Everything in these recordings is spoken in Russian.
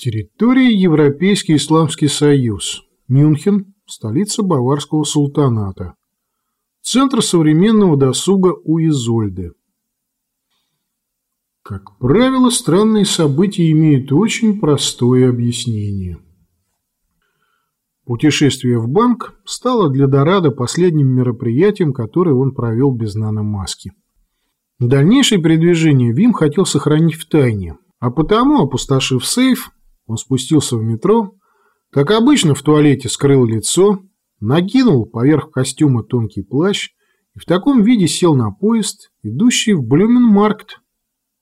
Территория Европейский Исламский Союз. Мюнхен, столица Баварского султаната. Центр современного досуга у Изольды. Как правило, странные события имеют очень простое объяснение. Путешествие в банк стало для Дорадо последним мероприятием, которое он провел без наномаски. Дальнейшее передвижение Вим хотел сохранить в тайне, а потому, опустошив сейф, он спустился в метро, как обычно в туалете скрыл лицо, накинул поверх костюма тонкий плащ и в таком виде сел на поезд, идущий в Блюменмаркт.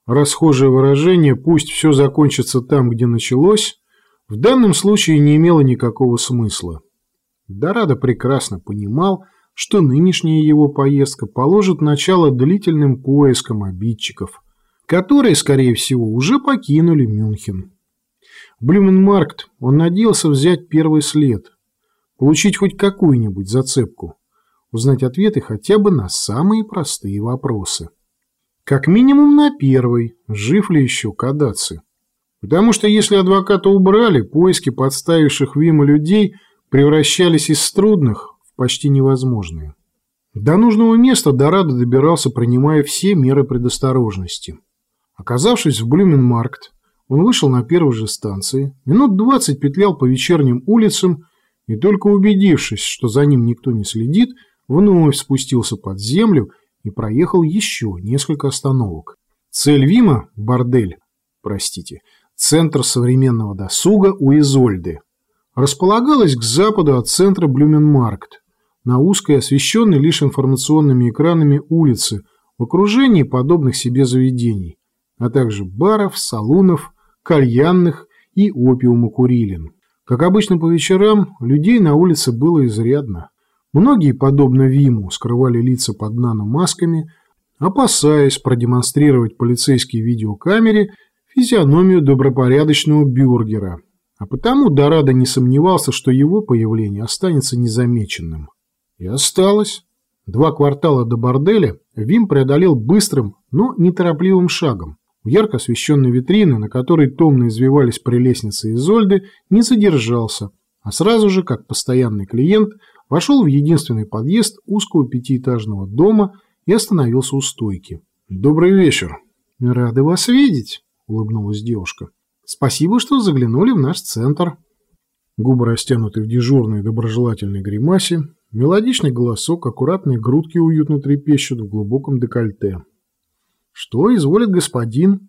Расхожее выражение «пусть все закончится там, где началось» в данном случае не имело никакого смысла. Дорадо прекрасно понимал, что нынешняя его поездка положит начало длительным поискам обидчиков, которые, скорее всего, уже покинули Мюнхен. Блюменмаркт он надеялся взять первый след, получить хоть какую-нибудь зацепку, узнать ответы хотя бы на самые простые вопросы. Как минимум на первый, жив ли еще Кадаци. Потому что если адвоката убрали, поиски подставивших Вима людей превращались из трудных в почти невозможные. До нужного места Дорадо добирался, принимая все меры предосторожности. Оказавшись в Блюменмаркт, он вышел на первой же станции, минут двадцать петлял по вечерним улицам и только убедившись, что за ним никто не следит, вновь спустился под землю и проехал еще несколько остановок. Цель Вима – бордель, простите, центр современного досуга у Изольды. Располагалась к западу от центра Блюменмаркт, на узкой, освещенной лишь информационными экранами улице, в окружении подобных себе заведений, а также баров, салунов, кальянных и опиумокурилин. Как обычно по вечерам, людей на улице было изрядно. Многие, подобно Виму, скрывали лица под наномасками, опасаясь продемонстрировать полицейской видеокамере физиономию добропорядочного бюргера. А потому Дорадо не сомневался, что его появление останется незамеченным. И осталось. Два квартала до борделя Вим преодолел быстрым, но неторопливым шагом ярко освещенной витрины, на которой томно извивались прелестницы Изольды, не задержался, а сразу же, как постоянный клиент, вошел в единственный подъезд узкого пятиэтажного дома и остановился у стойки. «Добрый вечер!» «Рады вас видеть!» – улыбнулась девушка. «Спасибо, что заглянули в наш центр». Губы растянуты в дежурной доброжелательной гримасе, мелодичный голосок, аккуратные грудки уютно трепещут в глубоком декольте. Что изволит господин?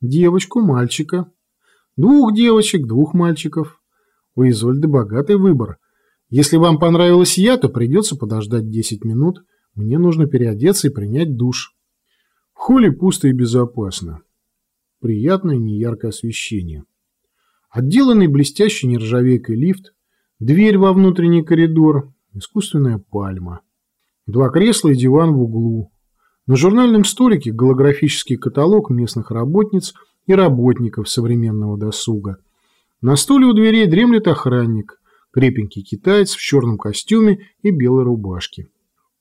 Девочку, мальчика. Двух девочек, двух мальчиков. У Изольды богатый выбор. Если вам понравилась я, то придется подождать 10 минут. Мне нужно переодеться и принять душ. В холле пусто и безопасно. Приятное неяркое освещение. Отделанный блестящей нержавейкой лифт, дверь во внутренний коридор, искусственная пальма. Два кресла и диван в углу, на журнальном столике голографический каталог местных работниц и работников современного досуга. На стуле у дверей дремлет охранник, крепенький китаец в черном костюме и белой рубашке.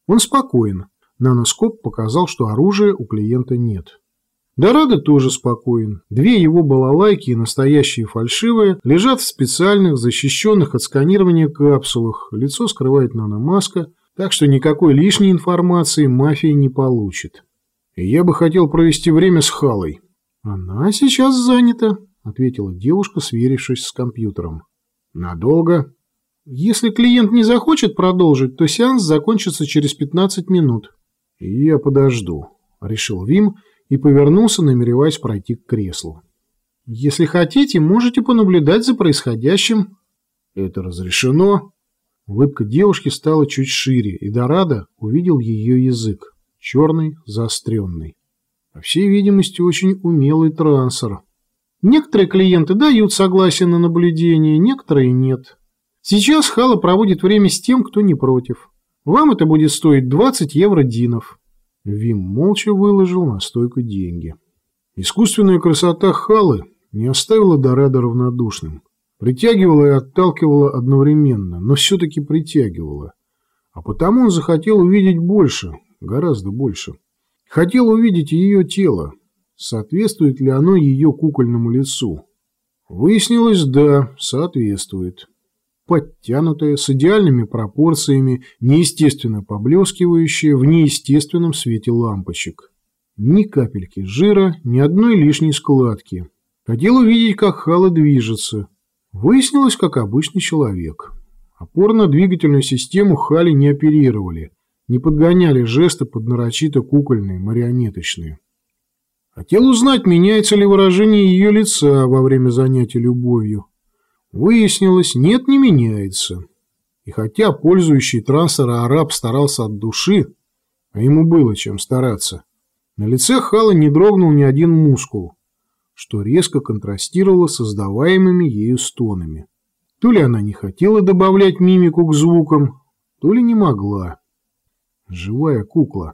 Он спокоен. Наноскоп показал, что оружия у клиента нет. Дорадо тоже спокоен. Две его балалайки и настоящие фальшивые лежат в специальных, защищенных от сканирования капсулах. Лицо скрывает наномаска, так что никакой лишней информации мафия не получит. И я бы хотел провести время с Халой. Она сейчас занята, ответила девушка, сверившись с компьютером. Надолго? Если клиент не захочет продолжить, то сеанс закончится через 15 минут. Я подожду, решил Вим и повернулся, намереваясь пройти к креслу. Если хотите, можете понаблюдать за происходящим. Это разрешено. Улыбка девушки стала чуть шире, и Дорадо увидел ее язык, черный, заостренный. По всей видимости, очень умелый трансер. Некоторые клиенты дают согласие на наблюдение, некоторые нет. Сейчас Хала проводит время с тем, кто не против. Вам это будет стоить 20 евро динов. Вим молча выложил на стойку деньги. Искусственная красота Халы не оставила Дорадо равнодушным. Притягивала и отталкивала одновременно, но все-таки притягивала. А потому он захотел увидеть больше, гораздо больше. Хотел увидеть ее тело, соответствует ли оно ее кукольному лицу. Выяснилось, да, соответствует. Подтянутая, с идеальными пропорциями, неестественно поблескивающая в неестественном свете лампочек. Ни капельки жира, ни одной лишней складки. Хотел увидеть, как Хала движется. Выяснилось, как обычный человек. Опорно-двигательную систему Хали не оперировали, не подгоняли жесты под нарочито кукольные, марионеточные. Хотел узнать, меняется ли выражение ее лица во время занятия любовью. Выяснилось, нет, не меняется. И хотя пользующий трансера араб старался от души, а ему было чем стараться, на лице Хала не дрогнул ни один мускул, что резко контрастировало создаваемыми ею стонами. То ли она не хотела добавлять мимику к звукам, то ли не могла. Живая кукла.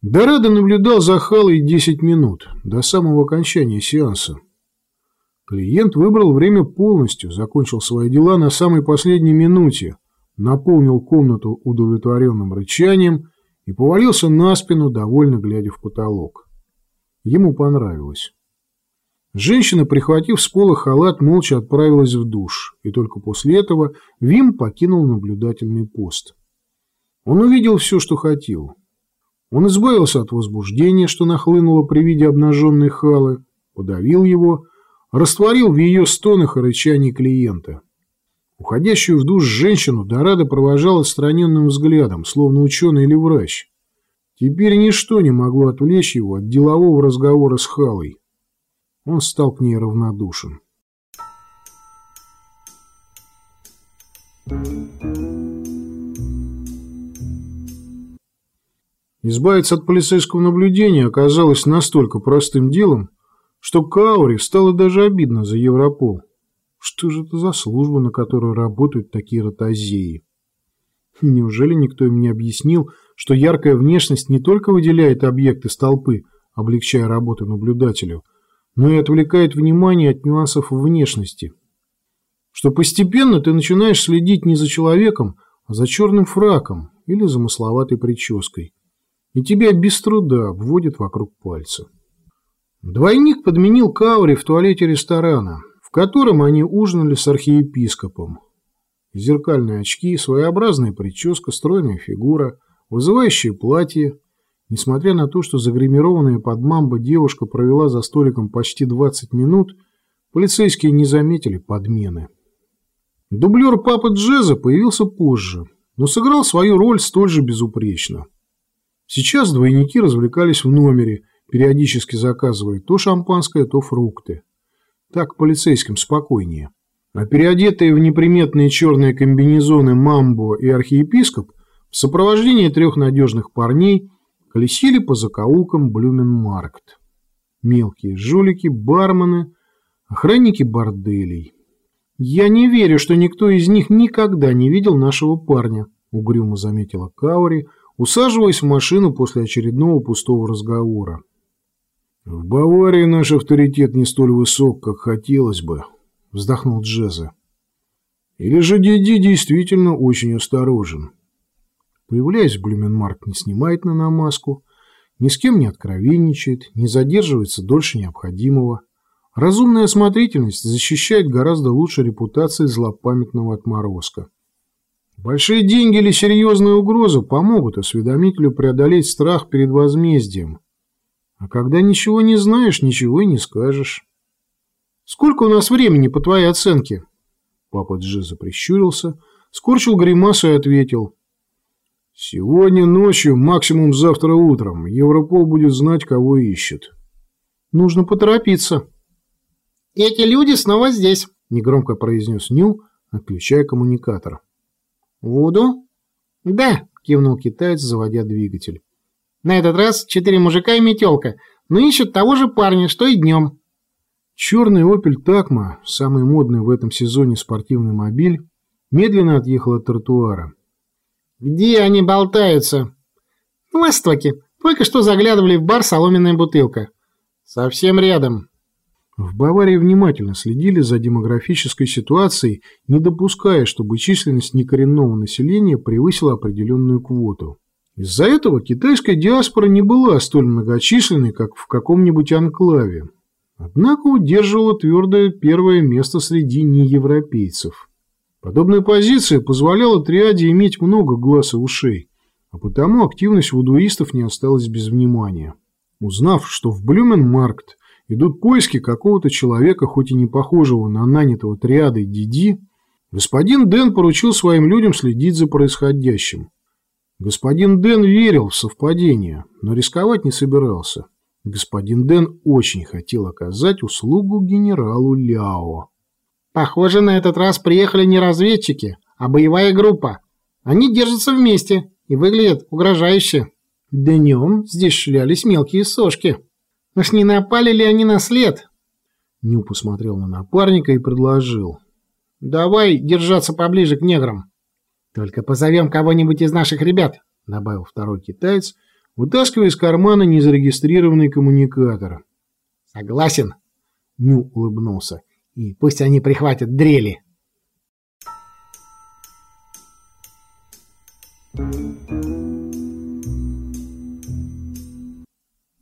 Дорадо наблюдал за Халой 10 минут, до самого окончания сеанса. Клиент выбрал время полностью, закончил свои дела на самой последней минуте, наполнил комнату удовлетворенным рычанием и повалился на спину, довольно глядя в потолок. Ему понравилось. Женщина, прихватив с пола халат, молча отправилась в душ, и только после этого Вим покинул наблюдательный пост. Он увидел все, что хотел. Он избавился от возбуждения, что нахлынуло при виде обнаженной халы, подавил его, растворил в ее стонах и рычании клиента. Уходящую в душ женщину Дорадо провожал отстраненным взглядом, словно ученый или врач. Теперь ничто не могло отвлечь его от делового разговора с Халой. Он стал к ней равнодушен. Избавиться от полицейского наблюдения оказалось настолько простым делом, что Каури стало даже обидно за Европол. Что же это за служба, на которой работают такие ротозеи? Неужели никто им не объяснил, что яркая внешность не только выделяет объекты с толпы, облегчая работу наблюдателю, но и отвлекает внимание от нюансов внешности. Что постепенно ты начинаешь следить не за человеком, а за черным фраком или замысловатой прической. И тебя без труда обводят вокруг пальца. Двойник подменил Каури в туалете ресторана, в котором они ужинали с архиепископом. Зеркальные очки, своеобразная прическа, стройная фигура, вызывающее платье – Несмотря на то, что загримированная под мамбо девушка провела за столиком почти 20 минут, полицейские не заметили подмены. Дублер папы Джеза появился позже, но сыграл свою роль столь же безупречно. Сейчас двойники развлекались в номере, периодически заказывая то шампанское, то фрукты. Так полицейским спокойнее. А переодетые в неприметные черные комбинезоны Мамбо и архиепископ в сопровождении трех надежных парней – колесили по закоулкам Блюменмаркт. Мелкие жулики, бармены, охранники борделей. «Я не верю, что никто из них никогда не видел нашего парня», — угрюмо заметила Каури, усаживаясь в машину после очередного пустого разговора. «В Баварии наш авторитет не столь высок, как хотелось бы», — вздохнул Джезе. «Или же Диди действительно очень осторожен». Появляясь в Блюменмарк, не снимает на намазку, ни с кем не откровенничает, не задерживается дольше необходимого. Разумная осмотрительность защищает гораздо лучше репутации злопамятного отморозка. Большие деньги или серьезная угроза помогут осведомителю преодолеть страх перед возмездием. А когда ничего не знаешь, ничего и не скажешь. «Сколько у нас времени, по твоей оценке?» Папа Джиза прищурился, скорчил гримасу и ответил. Сегодня ночью, максимум завтра утром, Европол будет знать, кого ищет. Нужно поторопиться. Эти люди снова здесь, негромко произнес Ню, отключая коммуникатор. Вуду? Да, кивнул китаец, заводя двигатель. На этот раз четыре мужика и метелка, но ищут того же парня, что и днем. Черный «Опель Такма», самый модный в этом сезоне спортивный мобиль, медленно отъехал от тротуара. «Где они болтаются?» «В Востоке. Только что заглядывали в бар «Соломенная бутылка». Совсем рядом». В Баварии внимательно следили за демографической ситуацией, не допуская, чтобы численность некоренного населения превысила определенную квоту. Из-за этого китайская диаспора не была столь многочисленной, как в каком-нибудь анклаве. однако удерживала твердое первое место среди неевропейцев. Подобная позиция позволяла триаде иметь много глаз и ушей, а потому активность вудуистов не осталась без внимания. Узнав, что в Блюменмаркт идут поиски какого-то человека, хоть и не похожего на нанятого триадой Диди, господин Дэн поручил своим людям следить за происходящим. Господин Дэн верил в совпадение, но рисковать не собирался. Господин Дэн очень хотел оказать услугу генералу Ляо. «Похоже, на этот раз приехали не разведчики, а боевая группа. Они держатся вместе и выглядят угрожающе. Днем здесь шлялись мелкие сошки. Уж не напали ли они на след?» Ню посмотрел на напарника и предложил. «Давай держаться поближе к неграм. Только позовем кого-нибудь из наших ребят», — добавил второй китаец, — вытаскивая из кармана незарегистрированный коммуникатор. «Согласен», — Ню улыбнулся. «И пусть они прихватят дрели». Thank you.